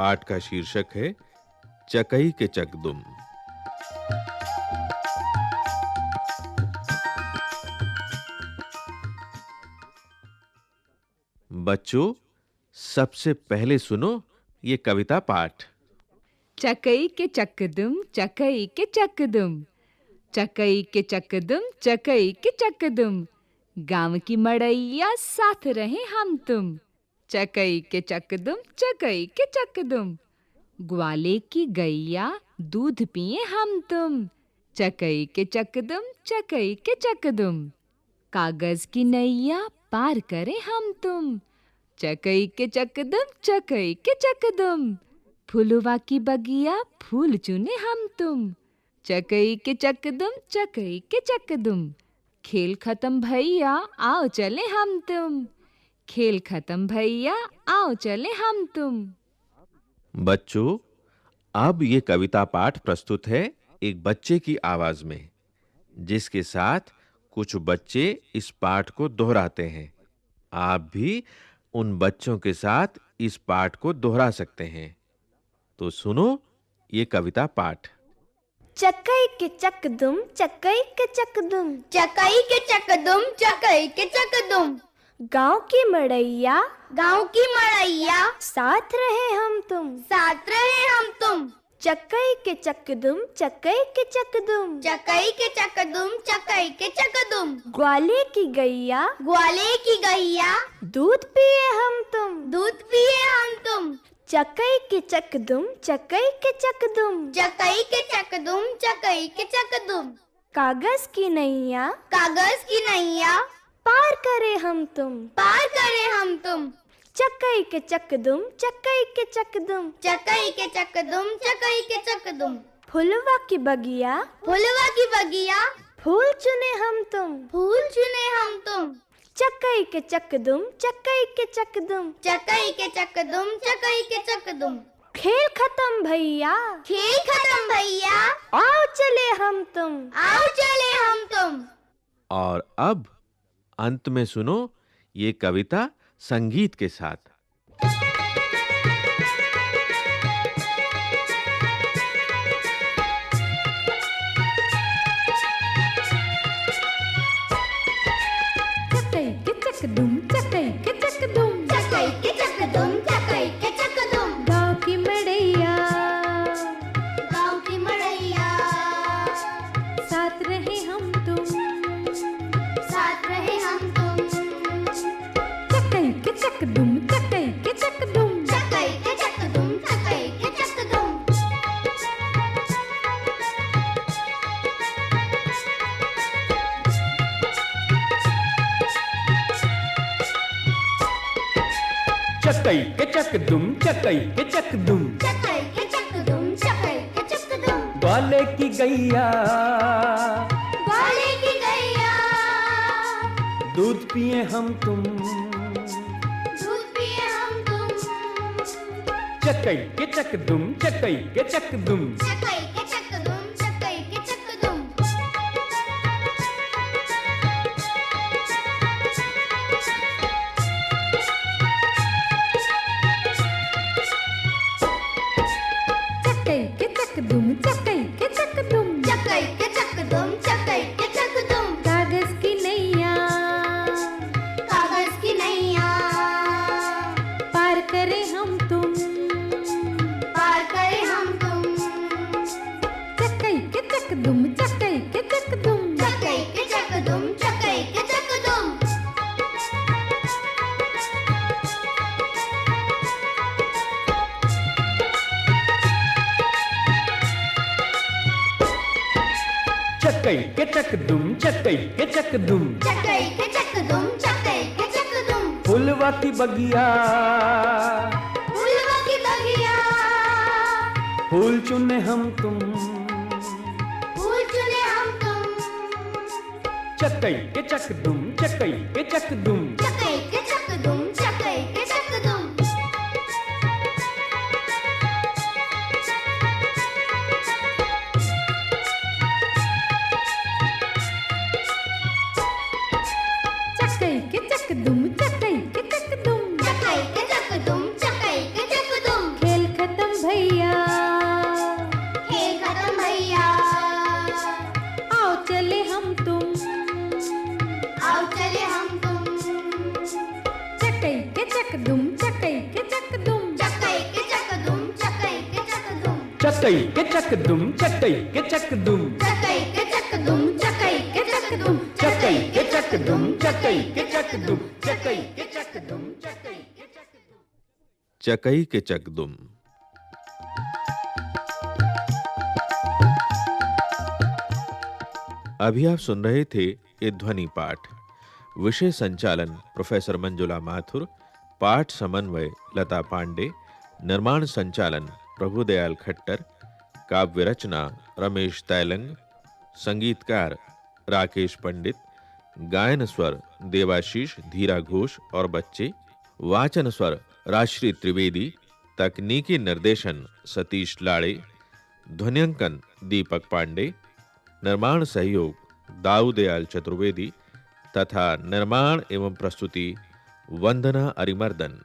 पाठ का शीर्षक है, चकई के चकदुम। बच्चों, सबसे पहले सुनो ये कविता पाठ। चकई के चकदुम, चकई के चकदुम, चकई के चकदुम, चकई के चकदुम, गाँव की मड़ैया साथ रहे हम तुम। चकई के चकदुम, चकई के चकदुम। ग्वाले की गैया दूध पिए हम तुम। चकई के चकदुम, चकई के चकदुम। कागज़ की नैया पार करें हम तुम। चकई के चकदम, चकई के चकदम। फुलवा की बगिया फूल चुने हम तुम। चकई के चकदम, चकई के चकदम। खेल खत्म भैया, आओ चले हम तुम। खेल खत्म भैया आओ चले हम तुम। बच्चों अब ये कविता पाठ प्रस्तुत है एक बच्चे की आवाज़ में जिसके साथ कुछ बच्चे इस पाठ को दोहराते हैं। आप भी उन बच्चों के साथ इस पाठ को दोहरा सकते हैं। तो सुनो ये कविता पाठ। चकई के चकदुम चकई के चकदुम चकई के चकदुम चकई के चकदुम गाँव की मड़ैया। गाँव की मड़ैया। साथ रहे हम तुम। साथ रहे हम तुम। चकई के चकदुम चकई के चकदुम चकई के चकदुम चकई के चकदुम ग्वाले की गैया। ग्वाले की गैया। दूध पिए हम तुम। दूध पिए हम तुम। चकई के चकदुम चकई के चकदुम चकई के चकदुम चकई के चकदुम कागज़ की नैया। कागज़ की नैया। पार करे हम तुम। पार करे हम तुम। चकई के चकदुम चकई के चकदुम चकई के चकदुम चकई के चकदुम फुलवा की बगिया। फुलवा की बगिया। फूल चुने हम तुम। फूल चुने हम तुम। चकई के चकदुम चकई के चकदुम चकई के चकदुम चकई के चकदुम खेल खत्म भैया। खेल खत्म भैया। आओ चले हम तुम। आओ चले हम तुम। और अब अंत में सुनो ये कविता संगीत के साथ। चकई चकई के चक दुम चकई के चक दुम। चकई के चकदुम चकई के चकदुम ग्वाले की गैया। ग्वाले की गैया। दूध पिए हम तुम। दूध पिए हम तुम। चकई के चक दुम चकई के चक दुम। चकई चकई के चकदुम चकई चकई के चक दुम चकई के चक दुम। चकई के चकदुम चकई के चकदुम फुलवा की बगिया। फूलवा की बगिया। फूल चुने हम तुम। फूल चुने हम तुम। चकई के चक दुम चकई के चक दुम। चकई चकई के चक दुम चकई के चक दुम। चकई के चक दुम चकई के चक दुम चकई के चक दुम चकई के चक दुम चकई के चक दुम चकई के चक दुम। चकई के चकदुम अभी आप सुन रहे थे ये ध्वनि पाठ। विषय संचालन प्रोफेसर मंजुला माथुर पाठ समन्वय लता पांडे निर्माण संचालन प्रभुदयाल खट्टर, काव्य रचना रमेश तैलंग, संगीतकार राकेश पंडित, गायन स्वर देवाशीष धीरा घोष और बच्चे, वाचन स्वर राश्री त्रिवेदी, तकनीकी निर्देशन सतीश लाड़े, ध्वनियांकन दीपक पांडे, निर्माण सहयोग दाऊदयाल चतुर्वेदी तथा निर्माण एवं प्रस्तुति वंदना अरिमर्दन।